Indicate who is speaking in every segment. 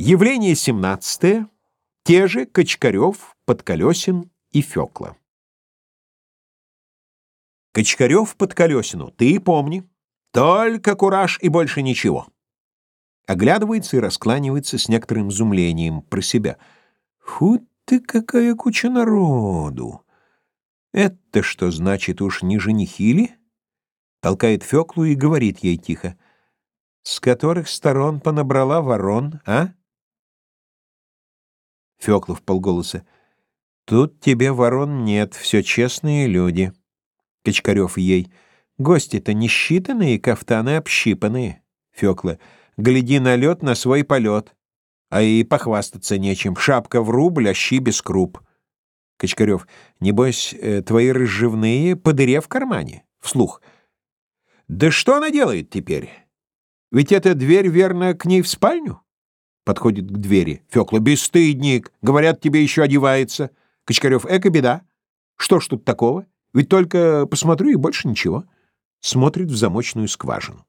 Speaker 1: Явление 17. Те же Кочкарев, Подколесин и Фёкла. Кочкарев под колесину, ты помни. Только кураж и больше ничего. Оглядывается и раскланивается с некоторым изумлением про себя. Фу ты, какая куча народу! Это что значит, уж не женихи ли? Толкает Фёклу и говорит ей тихо. С которых сторон понабрала ворон, а? Фёкла в полголоса. Тут тебе ворон нет, все честные люди. Кочкарев ей. Гости-то не считанные, кафтаны общипанные. Фёкла. Гляди на лед, на свой полет. А и похвастаться нечем. Шапка в рубль, а щи без круп. Кочкарев. Небось, э, твои разживные по дыре в кармане. Вслух. Да что она делает теперь? Ведь эта дверь, верно, к ней в спальню? Подходит к двери. Фёкла. Бесстыдник. Говорят, тебе еще одевается. Кочкарев. Эка беда. Что ж тут такого? Ведь только посмотрю и больше ничего. Смотрит в замочную скважину.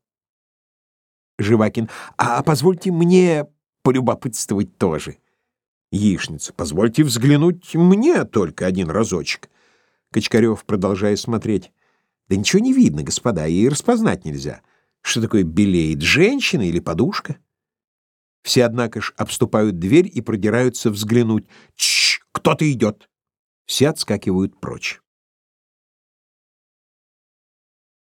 Speaker 1: Живакин. А позвольте мне полюбопытствовать тоже. Яичница. Позвольте взглянуть мне только один разочек. Кочкарев, продолжая смотреть. Да ничего не видно, господа, и распознать нельзя. Что такое белеет, женщина или подушка? Все, однако ж, обступают дверь и продираются взглянуть. Чш, кто-то идет. Все отскакивают прочь.